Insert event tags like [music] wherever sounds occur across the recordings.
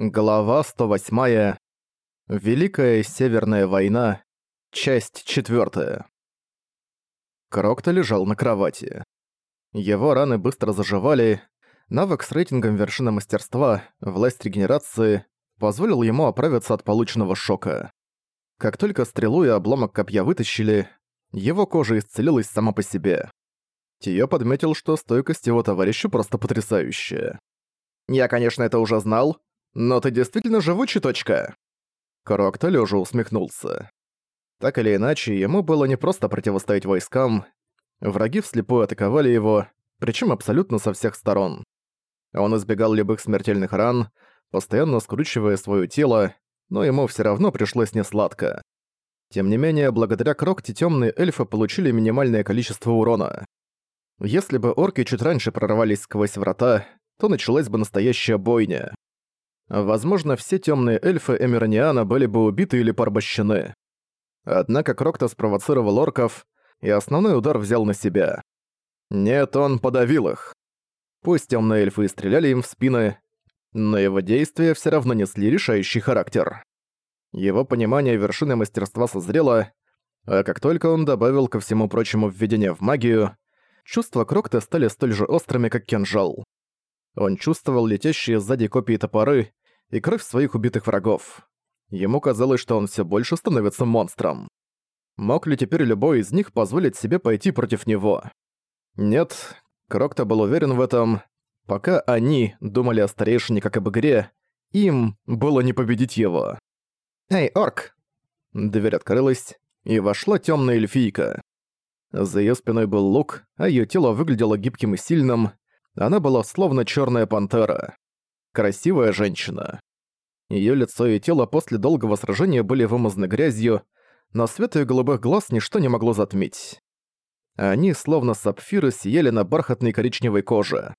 Глава 108. Великая Северная война. Часть 4. Крокто лежал на кровати. Его раны быстро заживали. Навык с рейтингом вершины мастерства, власть регенерации, позволил ему оправиться от полученного шока. Как только стрелу и обломок копья вытащили, его кожа исцелилась сама по себе. Тиё подметил, что стойкость его товарища просто потрясающая. «Я, конечно, это уже знал, но ты действительно живучий, точка!» Крокто лёжа усмехнулся. Так или иначе, ему было не просто противостоять войскам. Враги вслепую атаковали его, причем абсолютно со всех сторон. Он избегал любых смертельных ран, постоянно скручивая свое тело, но ему все равно пришлось несладко. Тем не менее, благодаря Крокте темные эльфы получили минимальное количество урона. Если бы орки чуть раньше прорвались сквозь врата, то началась бы настоящая бойня. Возможно, все темные эльфы Эмираниана были бы убиты или порабощены. Однако Крокто спровоцировал орков, и основной удар взял на себя. Нет, он подавил их. Пусть темные эльфы и стреляли им в спины, но его действия все равно несли решающий характер. Его понимание вершины мастерства созрело, а как только он добавил ко всему прочему введение в магию, чувства Крокта стали столь же острыми, как кинжал. Он чувствовал летящие сзади копии топоры и кровь своих убитых врагов. Ему казалось, что он все больше становится монстром. Мог ли теперь любой из них позволить себе пойти против него? Нет, Крокто был уверен в этом. Пока они думали о старейшине как об игре, им было не победить его. «Эй, орк!» Дверь открылась, и вошла темная эльфийка. За ее спиной был лук, а ее тело выглядело гибким и сильным. Она была словно черная пантера. Красивая женщина. Ее лицо и тело после долгого сражения были вымазаны грязью, но свет ее голубых глаз ничто не могло затмить. Они, словно сапфиры, сияли на бархатной коричневой коже.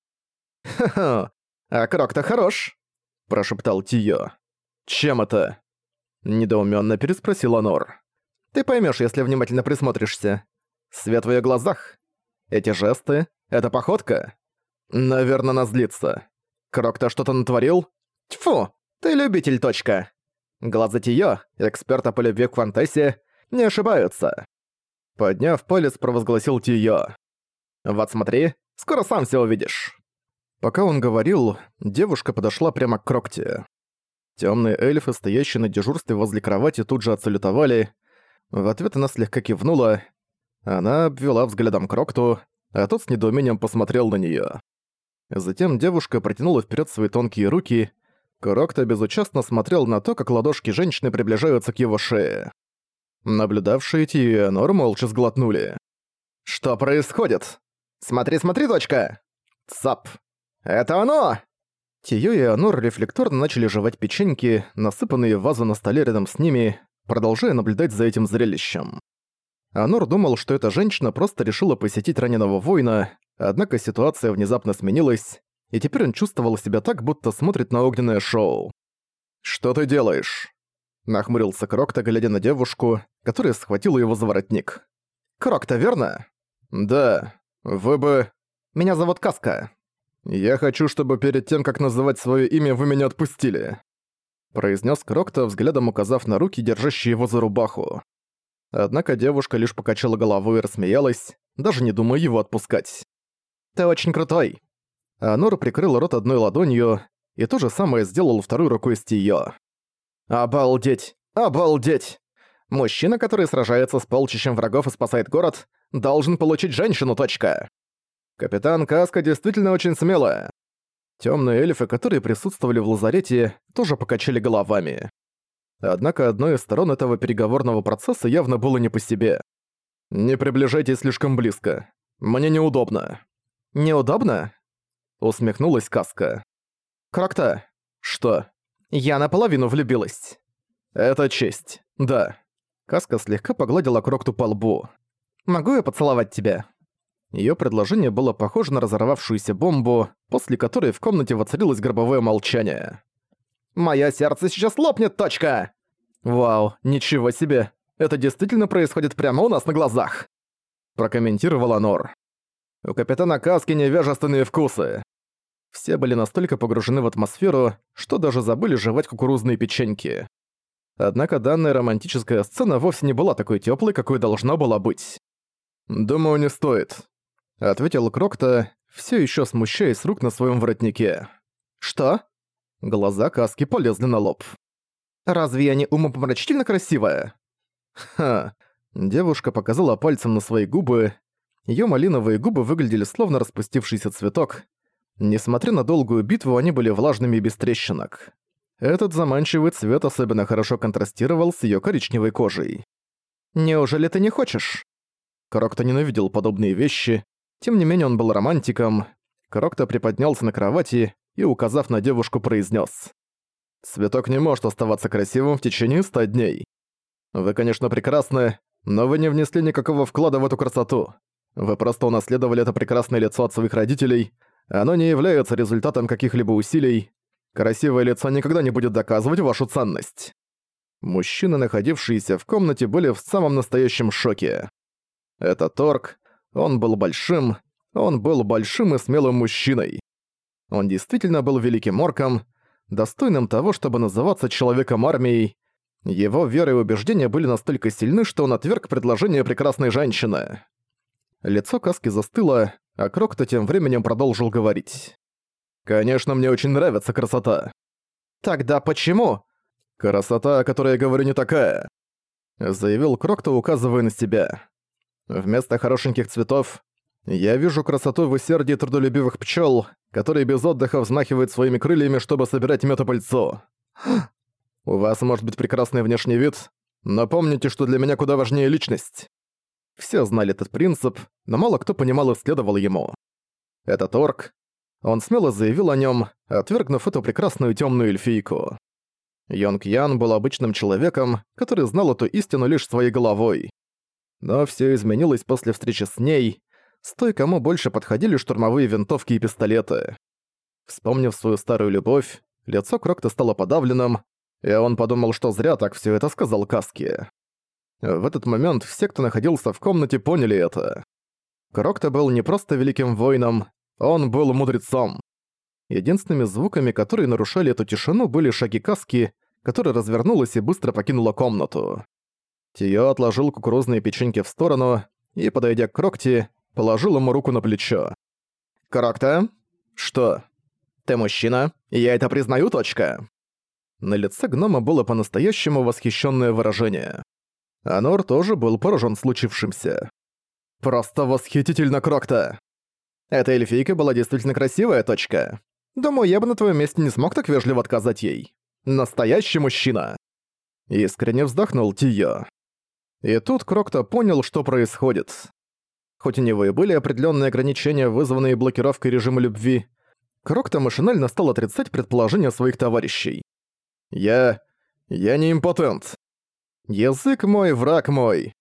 «Ха-ха, а крок-то хорош!» – прошептал Тио. «Чем это?» – недоуменно переспросил Анор. «Ты поймешь, если внимательно присмотришься. Свет в ее глазах. Эти жесты, эта походка. Наверное, она злится. Крок-то что-то натворил? Тьфу, ты любитель, точка. Глаза Тио, эксперта по любви к фантазии, не ошибаются. Подняв палец, провозгласил Тио. «Вот смотри, скоро сам все увидишь». Пока он говорил, девушка подошла прямо к Крокте. Темные эльфы, стоящие на дежурстве возле кровати, тут же отсалютовали. В ответ она слегка кивнула. Она обвела взглядом Крокту, а тот с недоумением посмотрел на нее. Затем девушка протянула вперед свои тонкие руки. Крокта безучастно смотрел на то, как ладошки женщины приближаются к его шее. Наблюдавшие Тиэнор молча сглотнули. «Что происходит? Смотри, смотри, дочка!» «Цап! Это оно!» Тиё и Анор рефлекторно начали жевать печеньки, насыпанные в вазу на столе рядом с ними, продолжая наблюдать за этим зрелищем. Анор думал, что эта женщина просто решила посетить раненого воина, однако ситуация внезапно сменилась, и теперь он чувствовал себя так, будто смотрит на огненное шоу. «Что ты делаешь?» Нахмурился Крокта, глядя на девушку, которая схватила его за воротник. «Крокта, верно?» «Да. Вы бы...» «Меня зовут Каска. Я хочу, чтобы перед тем, как называть свое имя, вы меня отпустили», произнес Крокта, взглядом указав на руки, держащие его за рубаху. Однако девушка лишь покачала головой и рассмеялась, даже не думая его отпускать. «Ты очень крутой!» Анор прикрыл рот одной ладонью и то же самое сделал второй рукой с Тиё. «Обалдеть! Обалдеть! Мужчина, который сражается с полчищем врагов и спасает город, должен получить женщину, точка!» Капитан Каска действительно очень смелая. Темные эльфы, которые присутствовали в лазарете, тоже покачали головами. Однако одной из сторон этого переговорного процесса явно было не по себе. «Не приближайтесь слишком близко. Мне неудобно». «Неудобно?» — усмехнулась Каска. «Крокта». «Что?» Я наполовину влюбилась. Это честь, да. Каска слегка погладила Крокту по лбу. Могу я поцеловать тебя? Её предложение было похоже на разорвавшуюся бомбу, после которой в комнате воцарилось гробовое молчание. «Моё сердце сейчас лопнет, точка!» «Вау, ничего себе! Это действительно происходит прямо у нас на глазах!» Прокомментировала Нор. «У капитана Каски невежественные вкусы. Все были настолько погружены в атмосферу, что даже забыли жевать кукурузные печеньки. Однако данная романтическая сцена вовсе не была такой теплой, какой должна была быть. «Думаю, не стоит», — ответил Крокта, все еще смущаясь рук на своем воротнике. «Что?» Глаза Каски полезли на лоб. «Разве я не умопомрачительно красивая?» «Ха». Девушка показала пальцем на свои губы. Её малиновые губы выглядели словно распустившийся цветок. Несмотря на долгую битву, они были влажными и без трещинок. Этот заманчивый цвет особенно хорошо контрастировал с её коричневой кожей. «Неужели ты не хочешь?» Крокто ненавидел подобные вещи, тем не менее он был романтиком. Крокто приподнялся на кровати и, указав на девушку, произнес: «Цветок не может оставаться красивым в течение ста дней. Вы, конечно, прекрасны, но вы не внесли никакого вклада в эту красоту. Вы просто унаследовали это прекрасное лицо от своих родителей. Оно не является результатом каких-либо усилий. Красивое лицо никогда не будет доказывать вашу ценность». Мужчины, находившиеся в комнате, были в самом настоящем шоке. Это Торг, он был большим, он был большим и смелым мужчиной. Он действительно был великим орком, достойным того, чтобы называться человеком-армией. Его вера и убеждения были настолько сильны, что он отверг предложение прекрасной женщины. Лицо Каски застыло, а Крокто тем временем продолжил говорить. «Конечно, мне очень нравится красота». «Тогда почему?» «Красота, о которой я говорю, не такая», — заявил Крокто, указывая на себя. Вместо хорошеньких цветов я вижу красоту в усердии трудолюбивых пчел, которые без отдыха взмахивают своими крыльями, чтобы собирать мёд и пыльцу. У вас может быть прекрасный внешний вид, но помните, что для меня куда важнее личность. Все знали этот принцип, но мало кто понимал и следовал ему. Этот орк. Он смело заявил о нем, отвергнув эту прекрасную темную эльфийку. Йонг Ян был обычным человеком, который знал эту истину лишь своей головой. Но все изменилось после встречи с ней, с той, кому больше подходили штурмовые винтовки и пистолеты. Вспомнив свою старую любовь, лицо Крокта стало подавленным, и он подумал, что зря так все это сказал Каски. В этот момент все, кто находился в комнате, поняли это. Крокта был не просто великим воином, он был мудрецом. Единственными звуками, которые нарушали эту тишину, были шаги Каски, которая развернулась и быстро покинула комнату. Тио отложил кукурузные печеньки в сторону и, подойдя к Крокти, положил ему руку на плечо. «Крокта?» «Что?» «Ты мужчина, я это признаю, точка!» На лице гнома было по-настоящему восхищенное выражение. Анор тоже был поражен случившимся. «Просто восхитительно, Крокта!» «Эта эльфийка была действительно красивая, точка. Думаю, я бы на твоем месте не смог так вежливо отказать ей. Настоящий мужчина!» Искренне вздохнул Тио. И тут Крокто понял, что происходит. Хоть у него и были определенные ограничения, вызванные блокировкой режима любви, Крокто машинально стал отрицать предположения своих товарищей. «Я... я не импотент. Язык мой, враг мой».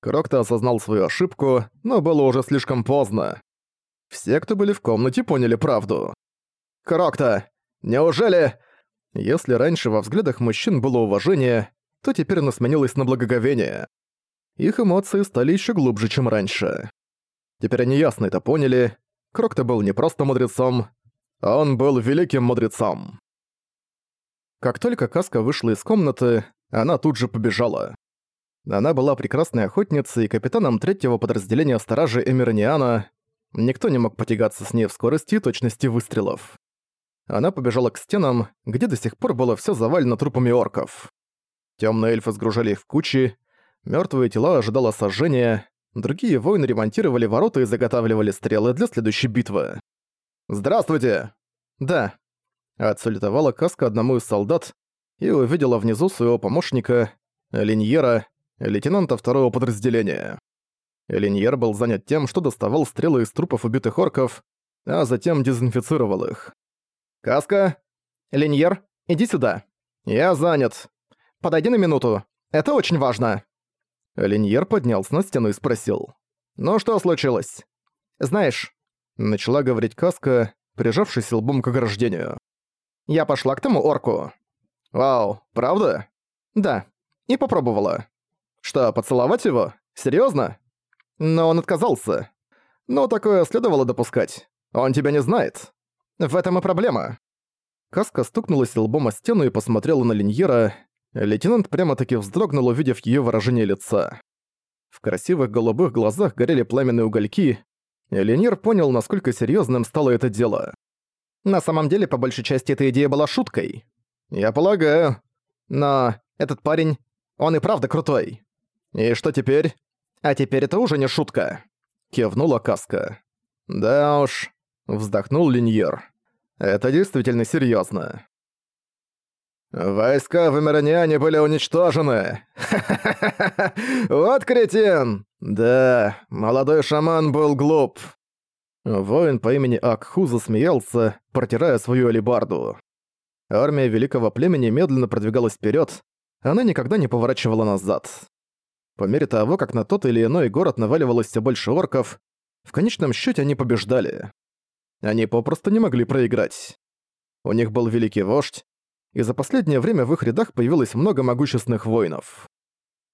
Крокто осознал свою ошибку, но было уже слишком поздно. Все, кто были в комнате, поняли правду. «Крокто, неужели...» Если раньше во взглядах мужчин было уважение, то теперь оно сменилось на благоговение. Их эмоции стали еще глубже, чем раньше. Теперь они ясно это поняли. Крокто был не просто мудрецом, а он был великим мудрецом. Как только Каска вышла из комнаты, она тут же побежала. Она была прекрасной охотницей и капитаном третьего подразделения стражи Эмираниана. Никто не мог потягаться с ней в скорости и точности выстрелов. Она побежала к стенам, где до сих пор было все завалено трупами орков. Темные эльфы сгружали их в кучи, мертвые тела ожидало сожжения, другие воины ремонтировали ворота и заготавливали стрелы для следующей битвы. «Здравствуйте!» «Да». Отсалютовала каска одному из солдат и увидела внизу своего помощника, Линьера, лейтенанта второго подразделения. Линьер был занят тем, что доставал стрелы из трупов убитых орков, а затем дезинфицировал их. «Каска? Линьер, иди сюда. Я занят. Подойди на минуту. Это очень важно». Линьер поднялся на стену и спросил. «Ну что случилось?» «Знаешь...» Начала говорить Каска, прижавшись лбом к ограждению. «Я пошла к тому орку». «Вау, правда?» «Да. И попробовала». «Что, поцеловать его? Серьёзно?» «Но он отказался. Но такое следовало допускать. Он тебя не знает». В этом и проблема. Каска стукнулась лбом о стену и посмотрела на Линьера. Лейтенант прямо-таки вздрогнул, увидев её выражение лица. В красивых голубых глазах горели пламенные угольки, и Линьер понял, насколько серьёзным стало это дело. На самом деле, по большей части, эта идея была шуткой. Я полагаю. Но этот парень, он и правда крутой. И что теперь? А теперь это уже не шутка. Кивнула Каска. Да уж, вздохнул Линьер. Это действительно серьезно. «Войска в Эмираниане были уничтожены! [laughs] Вот кретин! Да, молодой шаман был глуп!» Воин по имени Акху засмеялся, протирая свою алебарду. Армия великого племени медленно продвигалась вперед, она никогда не поворачивала назад. По мере того, как на тот или иной город наваливалось все больше орков, в конечном счете они побеждали. Они попросту не могли проиграть. У них был великий вождь, и за последнее время в их рядах появилось много могущественных воинов.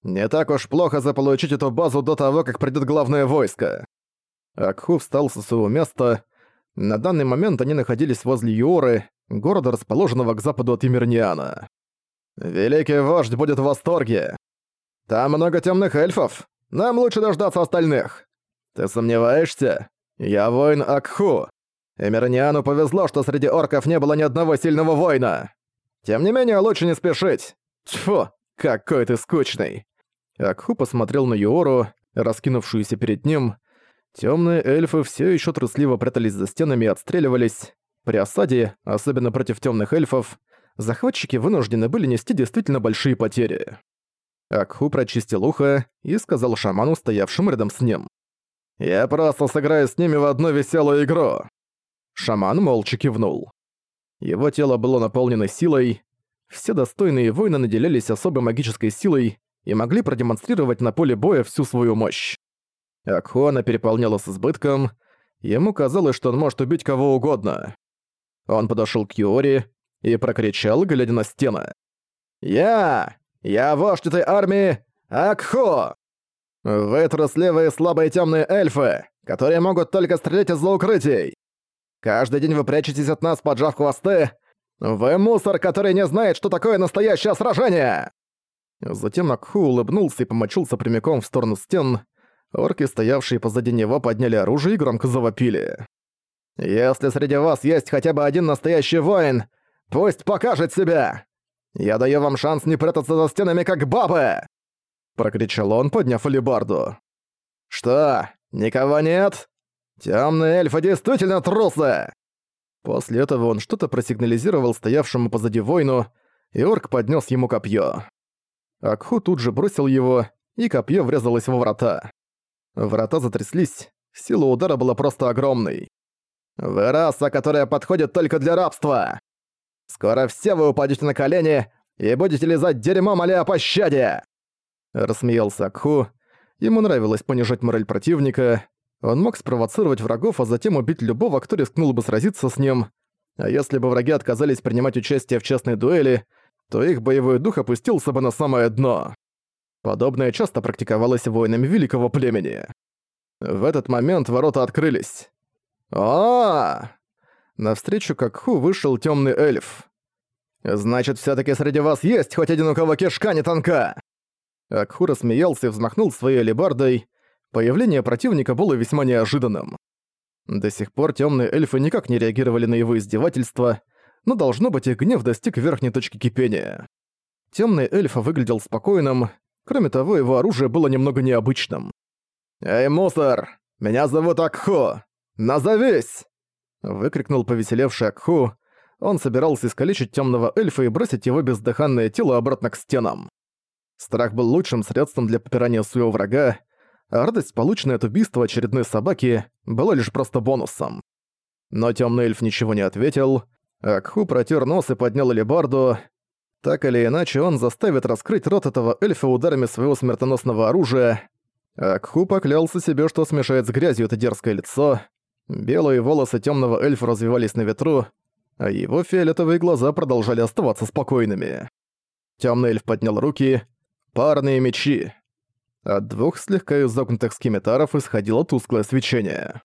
Не так уж плохо заполучить эту базу до того, как придет главное войско. Акху встал со своего места. На данный момент они находились возле Юоры, города, расположенного к западу от Емирниана. «Великий вождь будет в восторге! Там много темных эльфов! Нам лучше дождаться остальных! Ты сомневаешься? Я воин Акху! Эмирниану повезло, что среди орков не было ни одного сильного воина. Тем не менее, лучше не спешить. Тьфу, какой ты скучный. Акху посмотрел на Юору, раскинувшуюся перед ним. Темные эльфы все еще трусливо прятались за стенами и отстреливались. При осаде, особенно против темных эльфов, захватчики вынуждены были нести действительно большие потери. Акху прочистил ухо и сказал шаману, стоявшему рядом с ним. «Я просто сыграю с ними в одну веселую игру. Шаман молча кивнул. Его тело было наполнено силой. Все достойные воины наделялись особой магической силой и могли продемонстрировать на поле боя всю свою мощь. Акхуана переполняла с избытком. Ему казалось, что он может убить кого угодно. Он подошел к Юори и прокричал, глядя на стены. «Я! Я вождь этой армии Акхо! Вы трусливые слабые темные эльфы, которые могут только стрелять из злоукрытий! Каждый день вы прячетесь от нас, поджав хвосты. Вы мусор, который не знает, что такое настоящее сражение!» Затем Акху улыбнулся и помочился прямиком в сторону стен. Орки, стоявшие позади него, подняли оружие и громко завопили. «Если среди вас есть хотя бы один настоящий воин, пусть покажет себя! Я даю вам шанс не прятаться за стенами, как бабы!» Прокричал он, подняв алебарду. «Что, никого нет?» Темные эльфы действительно трусы!» После этого он что-то просигнализировал стоявшему позади воину, и орк поднес ему копье. Акху тут же бросил его, и копье врезалось во врата. Врата затряслись, сила удара была просто огромной. «Вы раса, которая подходит только для рабства! Скоро все вы упадете на колени и будете лизать дерьмо, моля о пощаде!» Рассмеялся Акху. Ему нравилось понижать мораль противника, он мог спровоцировать врагов, а затем убить любого, кто рискнул бы сразиться с ним. А если бы враги отказались принимать участие в честной дуэли, то их боевой дух опустился бы на самое дно. Подобное часто практиковалось воинами великого племени. В этот момент ворота открылись. А, Навстречу Какху вышел темный эльф. «Значит, все таки среди вас есть хоть один, у кого кишка не тонка!» Акху рассмеялся и взмахнул своей алебардой, Появление противника было весьма неожиданным. До сих пор темные эльфы никак не реагировали на его издевательства, но должно быть их гнев достиг верхней точки кипения. Темный эльф выглядел спокойным, кроме того, его оружие было немного необычным. «Эй, мусор! Меня зовут Акху! Назовись!» Выкрикнул повеселевший Акху. Он собирался искалечить темного эльфа и бросить его бездыханное тело обратно к стенам. Страх был лучшим средством для попирания своего врага, а радость, полученная от убийства очередной собаки, была лишь просто бонусом. Но темный эльф ничего не ответил, Акху протер нос и поднял алебарду. Так или иначе, он заставит раскрыть рот этого эльфа ударами своего смертоносного оружия. Акху поклялся себе, что смешает с грязью это дерзкое лицо. Белые волосы темного эльфа развивались на ветру, а его фиолетовые глаза продолжали оставаться спокойными. Темный эльф поднял руки. Парные мечи. От двух слегка изогнутых скеметаров исходило тусклое свечение.